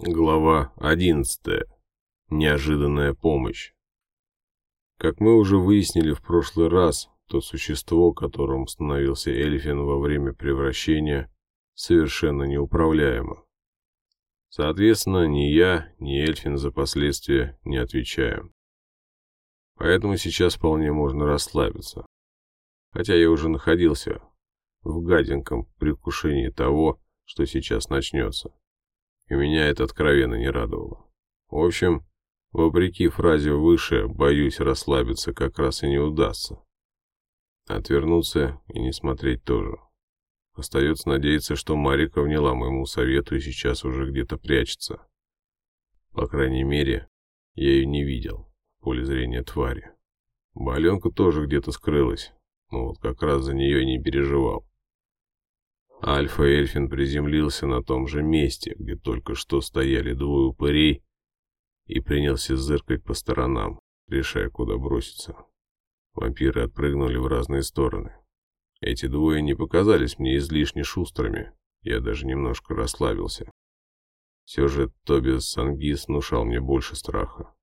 Глава 11. Неожиданная помощь. Как мы уже выяснили в прошлый раз, то существо, которым становился Эльфин во время превращения, совершенно неуправляемо. Соответственно, ни я, ни Эльфин за последствия не отвечаем. Поэтому сейчас вполне можно расслабиться. Хотя я уже находился в гаденьком предвкушении того, что сейчас начнется и меня это откровенно не радовало. В общем, вопреки фразе выше, боюсь, расслабиться как раз и не удастся. Отвернуться и не смотреть тоже. Остается надеяться, что Марика вняла моему совету и сейчас уже где-то прячется. По крайней мере, я ее не видел в поле зрения твари. Баленка тоже где-то скрылась, но вот как раз за нее не переживал. Альфа-эльфин приземлился на том же месте, где только что стояли двое упырей, и принялся зыркать по сторонам, решая, куда броситься. Вампиры отпрыгнули в разные стороны. Эти двое не показались мне излишне шустрыми, я даже немножко расслабился. Все же Тобис Сангис внушал мне больше страха.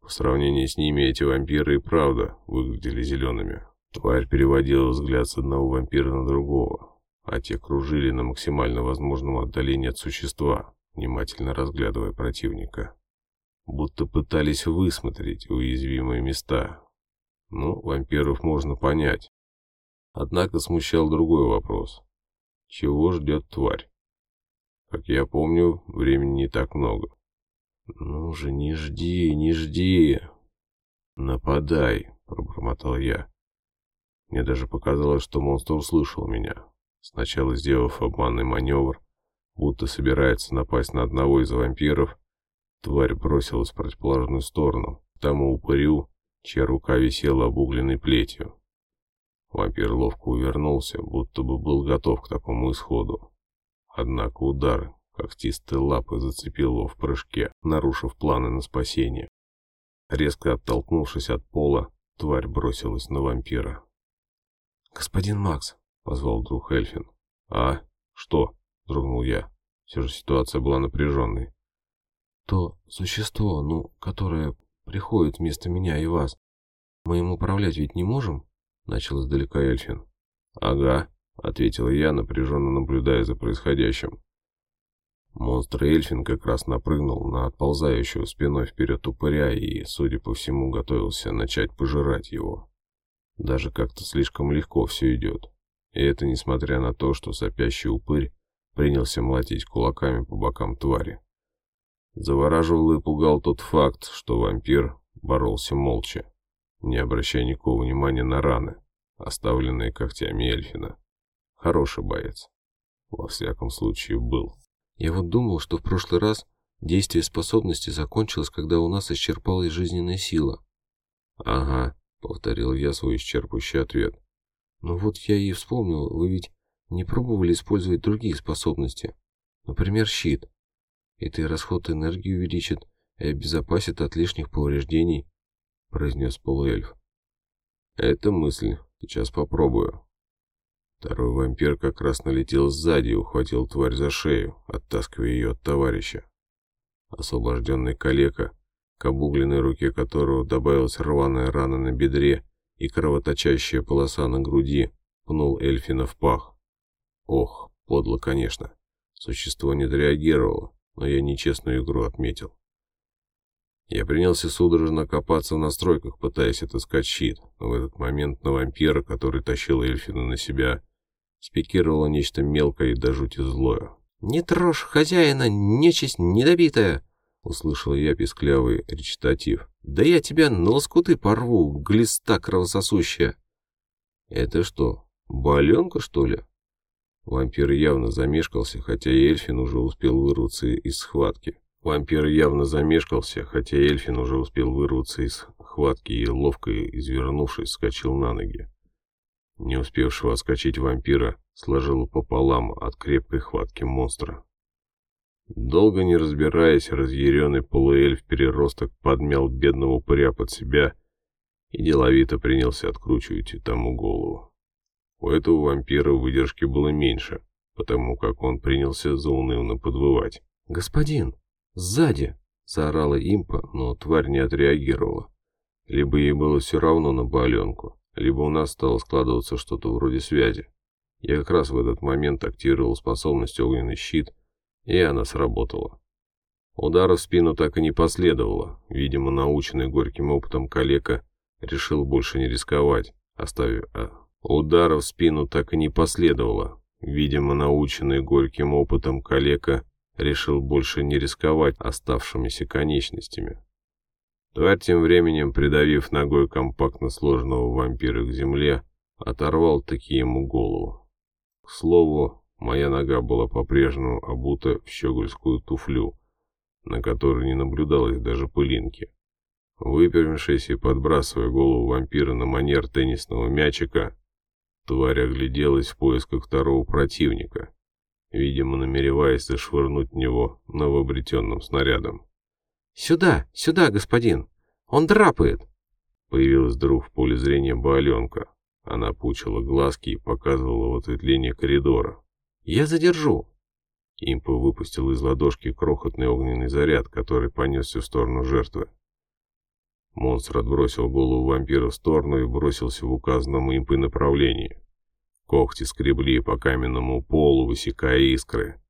По сравнению с ними эти вампиры и правда выглядели зелеными. Тварь переводила взгляд с одного вампира на другого, а те кружили на максимально возможном отдалении от существа, внимательно разглядывая противника. Будто пытались высмотреть уязвимые места. Ну, вампиров можно понять. Однако смущал другой вопрос. Чего ждет тварь? Как я помню, времени не так много. «Ну же, не жди, не жди!» «Нападай!» — пробормотал я. Мне даже показалось, что монстр услышал меня. Сначала сделав обманный маневр, будто собирается напасть на одного из вампиров, тварь бросилась в противоположную сторону, к тому упырю, чья рука висела обугленной плетью. Вампир ловко увернулся, будто бы был готов к такому исходу. Однако удар когтистой лапы зацепил его в прыжке, нарушив планы на спасение. Резко оттолкнувшись от пола, тварь бросилась на вампира. «Господин Макс, позвал вдруг Эльфин. «А? Что?» — дрогнул я. Все же ситуация была напряженной. «То существо, ну, которое приходит вместо меня и вас. Мы им управлять ведь не можем?» — начал издалека Эльфин. «Ага», — ответил я, напряженно наблюдая за происходящим. Монстр Эльфин как раз напрыгнул на отползающего спиной вперед упыря и, судя по всему, готовился начать пожирать его. Даже как-то слишком легко все идет. И это несмотря на то, что сопящий упырь принялся молотить кулаками по бокам твари. Завораживал и пугал тот факт, что вампир боролся молча, не обращая никакого внимания на раны, оставленные когтями Эльфина. Хороший боец. Во всяком случае, был. Я вот думал, что в прошлый раз действие способности закончилось, когда у нас исчерпалась жизненная сила. Ага, повторил я свой исчерпывающий ответ. Ну вот я и вспомнил, вы ведь не пробовали использовать другие способности. Например, щит. Это и расход энергии увеличит, и обезопасит от лишних повреждений, произнес полуэльф. Это мысль. Сейчас попробую. Второй вампир как раз налетел сзади и ухватил тварь за шею, оттаскивая ее от товарища. Освобожденный калека, к обугленной руке которого добавилась рваная рана на бедре, и кровоточащая полоса на груди пнул Эльфина в пах. Ох, подло, конечно. Существо не дореагировало, но я нечестную игру отметил. Я принялся судорожно копаться в настройках, пытаясь отыскать щит, но в этот момент на вампира, который тащил Эльфина на себя, спикировало нечто мелкое и до жути злое. «Не трожь хозяина, нечисть недобитая!» Услышал я писклявый речитатив. «Да я тебя на лоскуты порву, глиста кровососущая!» «Это что, баленка, что ли?» Вампир явно замешкался, хотя Эльфин уже успел вырваться из схватки. Вампир явно замешкался, хотя Эльфин уже успел вырваться из схватки и, ловко извернувшись, скачал на ноги. Не успевшего отскочить вампира сложило пополам от крепкой хватки монстра. Долго не разбираясь, разъяренный полуэльф-переросток подмял бедного упыря под себя и деловито принялся откручивать тому голову. У этого вампира выдержки было меньше, потому как он принялся заунывно подвывать. «Господин!» Сзади!» — заорала импа, но тварь не отреагировала. Либо ей было все равно на баленку, либо у нас стало складываться что-то вроде связи. Я как раз в этот момент активировал способность огненный щит, и она сработала. Удара в спину так и не последовало. Видимо, наученный горьким опытом калека решил больше не рисковать, оставив... А, удара в спину так и не последовало. Видимо, наученный горьким опытом калека решил больше не рисковать оставшимися конечностями. Тварь тем временем, придавив ногой компактно сложенного вампира к земле, оторвал таки ему голову. К слову, моя нога была по-прежнему обута в щегольскую туфлю, на которой не наблюдалось даже пылинки. Выпрямившись и подбрасывая голову вампира на манер теннисного мячика, тварь огляделась в поисках второго противника, видимо, намереваясь зашвырнуть в него новообретенным снарядом. «Сюда, сюда, господин! Он драпает!» Появилась вдруг в поле зрения Бааленка. Она пучила глазки и показывала в ответвление коридора. «Я задержу!» Импа выпустил из ладошки крохотный огненный заряд, который понесся в сторону жертвы. Монстр отбросил голову вампира в сторону и бросился в указанном импой направлении. Когти скребли по каменному полу, высекая искры.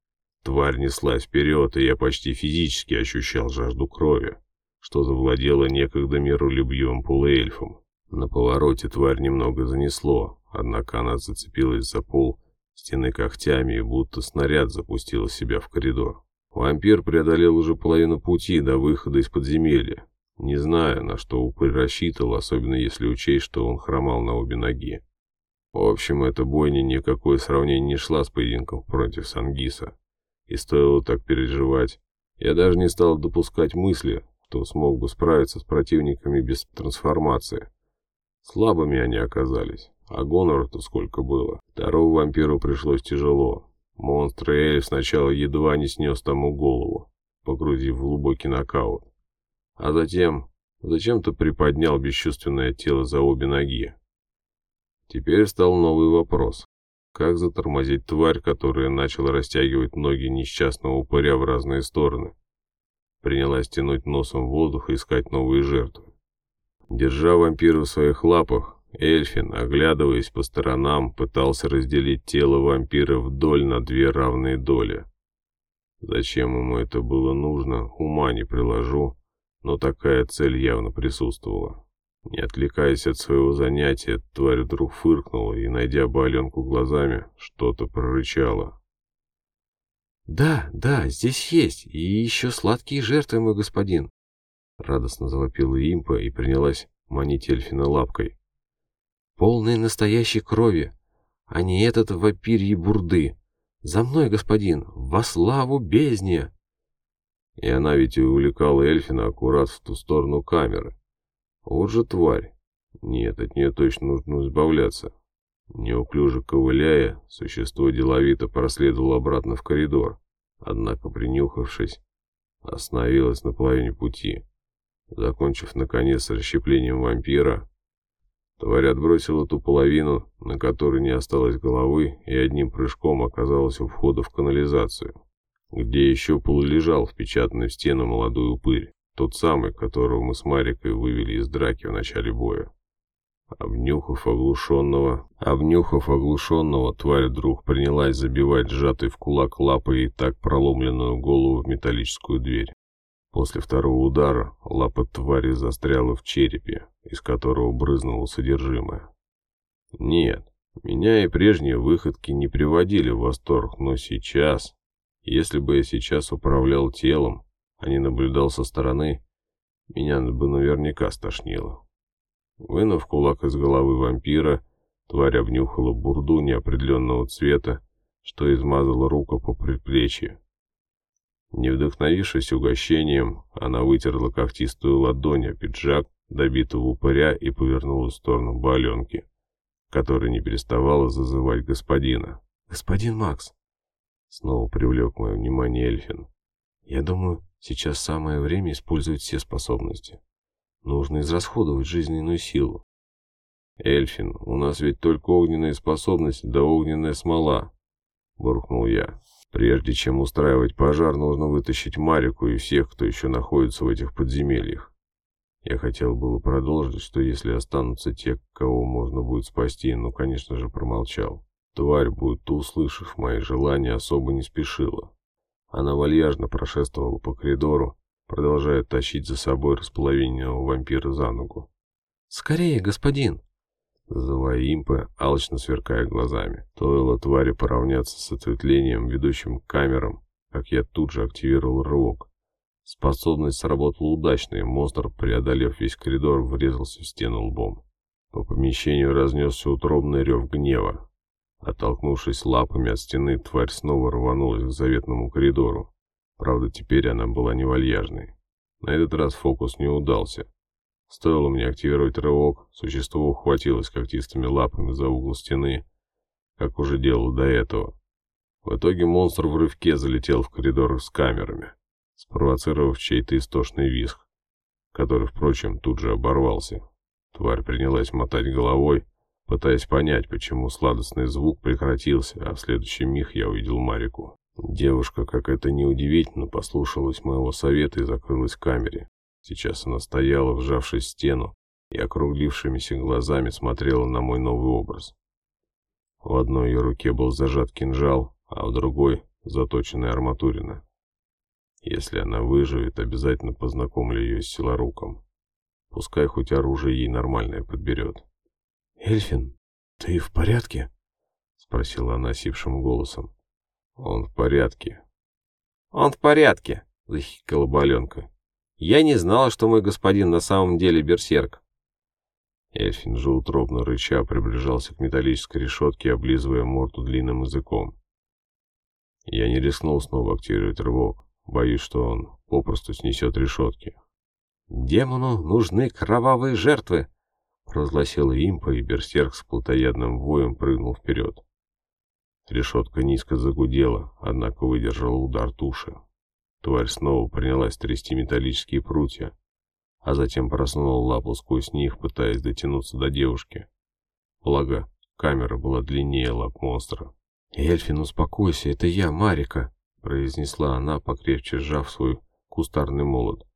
Тварь неслась вперед, и я почти физически ощущал жажду крови, что завладело некогда миролюбивым полуэльфом. На повороте тварь немного занесло, однако она зацепилась за пол стены когтями и будто снаряд запустила себя в коридор. Вампир преодолел уже половину пути до выхода из подземелья, не зная, на что упырь рассчитывал, особенно если учесть, что он хромал на обе ноги. В общем, эта бойня никакое сравнение не шла с поединком против Сангиса. И стоило так переживать. Я даже не стал допускать мысли, что смог бы справиться с противниками без трансформации. Слабыми они оказались, а гонора-то сколько было. Второго вампиру пришлось тяжело. Монстр и эльф сначала едва не снес тому голову, погрузив в глубокий нокаут. А затем зачем-то приподнял бесчувственное тело за обе ноги. Теперь стал новый вопрос. Как затормозить тварь, которая начала растягивать ноги несчастного упыря в разные стороны? Принялась тянуть носом воздух и искать новые жертвы. Держа вампира в своих лапах, Эльфин, оглядываясь по сторонам, пытался разделить тело вампира вдоль на две равные доли. Зачем ему это было нужно, ума не приложу, но такая цель явно присутствовала. Не отвлекаясь от своего занятия, тварь вдруг фыркнула и, найдя Баленку глазами, что-то прорычала. «Да, да, здесь есть, и еще сладкие жертвы, мой господин!» Радостно завопила импа и принялась манить Эльфина лапкой. «Полные настоящей крови, а не этот вампирьи бурды! За мной, господин, во славу бездне!» И она ведь и увлекала Эльфина аккурат в ту сторону камеры. Вот же тварь. Нет, от нее точно нужно избавляться. Неуклюже ковыляя, существо деловито проследовало обратно в коридор, однако, принюхавшись, остановилось на половине пути. Закончив, наконец, расщеплением вампира, тварь отбросила ту половину, на которой не осталось головы, и одним прыжком оказалась у входа в канализацию, где еще полулежал впечатанный в стену молодой упырь, тот самый, которого мы с Марикой вывели из драки в начале боя. Обнюхав оглушенного, обнюхав оглушенного, тварь вдруг принялась забивать сжатой в кулак лапой и так проломленную голову в металлическую дверь. После второго удара лапа твари застряла в черепе, из которого брызнуло содержимое. Нет, меня и прежние выходки не приводили в восторг, но сейчас, если бы я сейчас управлял телом, а не наблюдал со стороны, меня бы наверняка стошнило. Вынув кулак из головы вампира, тварь обнюхала бурду неопределенного цвета, что измазала руку по предплечью. Не вдохновившись угощением, она вытерла когтистую ладонь о пиджак добитого упыря и повернула в сторону баленки, которая не переставала зазывать господина. «Господин Макс!» Снова привлек мое внимание Эльфин. «Я думаю, сейчас самое время использовать все способности. Нужно израсходовать жизненную силу. «Эльфин, у нас ведь только огненные способности да огненная смола», — буркнул я. Прежде чем устраивать пожар, нужно вытащить Марику и всех, кто еще находится в этих подземельях. Я хотел было продолжить, что если останутся те, кого можно будет спасти, но, конечно же, промолчал. Тварь, будто услышав мои желания, особо не спешила. Она вальяжно прошествовала по коридору, продолжая тащить за собой располовиненного вампира за ногу. «Скорее, господин!» Зазывая импы, алчно сверкая глазами. Стоило твари поравняться с ответвлением, ведущим к камерам, как я тут же активировал рывок. Способность сработала удачно, и монстр, преодолев весь коридор, врезался в стену лбом. По помещению разнесся утробный рев гнева. Оттолкнувшись лапами от стены, тварь снова рванулась к заветному коридору. Правда, теперь она была не вальяжной. На этот раз фокус не удался. Стоило мне активировать рывок, существо ухватилось когтистыми лапами за угол стены, как уже делал до этого. В итоге монстр в рывке залетел в коридор с камерами, спровоцировав чей-то истошный визг, который, впрочем, тут же оборвался. Тварь принялась мотать головой, пытаясь понять, почему сладостный звук прекратился, а в следующий миг я увидел Марику. Девушка, как это неудивительно, послушалась моего совета и закрылась в камере. Сейчас она стояла, вжавшись в стену, и округлившимися глазами смотрела на мой новый образ. В одной ее руке был зажат кинжал, а в другой — заточенная арматурина. Если она выживет, обязательно познакомлю ее с силоруком. Пускай хоть оружие ей нормальное подберет. «Эльфин, ты в порядке?» — спросила она сипшим голосом. «Он в порядке». «Он в порядке», — захихикала Баленка. Я не знала, что мой господин на самом деле берсерк. Эльфин же утробно рыча приближался к металлической решетке, облизывая морду длинным языком. Я не рискнул снова активировать рывок, боюсь, что он попросту снесет решетки. «Демону нужны кровавые жертвы!» — провозгласил импа, и берсерк с плотоядным воем прыгнул вперед. Решетка низко загудела, однако выдержала удар туши. Тварь снова принялась трясти металлические прутья, а затем просунула лапу сквозь них, пытаясь дотянуться до девушки. Благо, камера была длиннее лап монстра. «Эльфин, успокойся, это я, Марика», — произнесла она, покрепче сжав свой кустарный молот.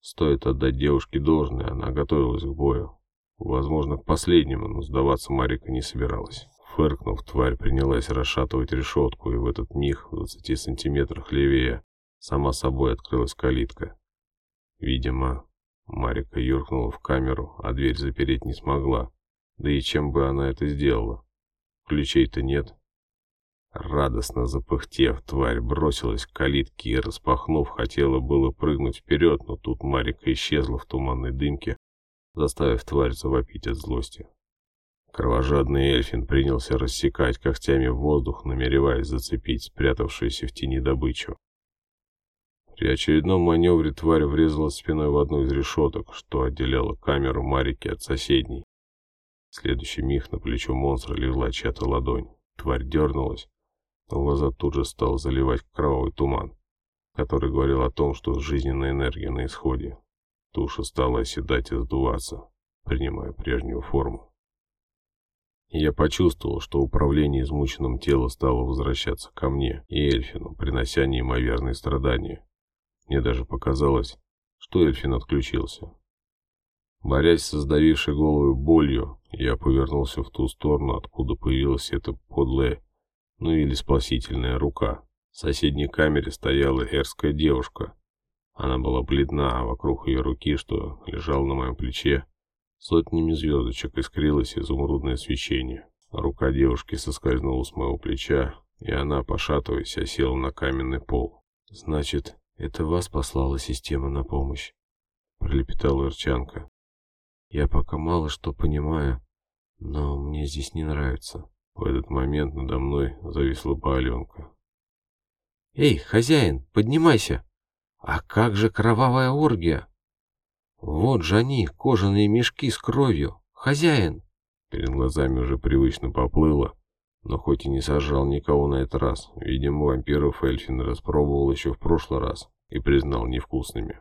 Стоит отдать девушке должное, она готовилась к бою. Возможно, к последнему, но сдаваться Марика не собиралась. Фыркнув, тварь принялась расшатывать решетку, и в этот миг, в двадцати сантиметрах левее, Сама собой открылась калитка. Видимо, Марика юркнула в камеру, а дверь запереть не смогла. Да и чем бы она это сделала? Ключей-то нет. Радостно запыхтев, тварь бросилась к калитке и, распахнув, хотела было прыгнуть вперед, но тут Марика исчезла в туманной дымке, заставив тварь завопить от злости. Кровожадный эльфин принялся рассекать когтями воздух, намереваясь зацепить спрятавшуюся в тени добычу. При очередном маневре тварь врезалась спиной в одну из решеток, что отделяло камеру Марики от соседней. В следующий миг на плечо монстра легла чья-то ладонь. Тварь дернулась, но глаза тут же стал заливать кровавый туман, который говорил о том, что жизненная энергия на исходе. Туша стала оседать и сдуваться, принимая прежнюю форму. Я почувствовал, что управление измученным телом стало возвращаться ко мне и Эльфину, принося неимоверные страдания. Мне даже показалось, что Эльфин отключился. Борясь со сдавившей голову болью, я повернулся в ту сторону, откуда появилась эта подлая, ну или спасительная рука. В соседней камере стояла эрская девушка. Она была бледна, а вокруг ее руки, что лежал на моем плече, сотнями звездочек искрилось изумрудное свечение. Рука девушки соскользнула с моего плеча, и она, пошатываясь, осела на каменный пол. «Значит, «Это вас послала система на помощь», — пролепетала Ирчанка. «Я пока мало что понимаю, но мне здесь не нравится». В этот момент надо мной зависла Паленка. «Эй, хозяин, поднимайся! А как же кровавая оргия? Вот же они, кожаные мешки с кровью! Хозяин!» Перед глазами уже привычно поплыло, но хоть и не сожрал никого на этот раз, видимо, вампиров Эльфин распробовал еще в прошлый раз и признал невкусными.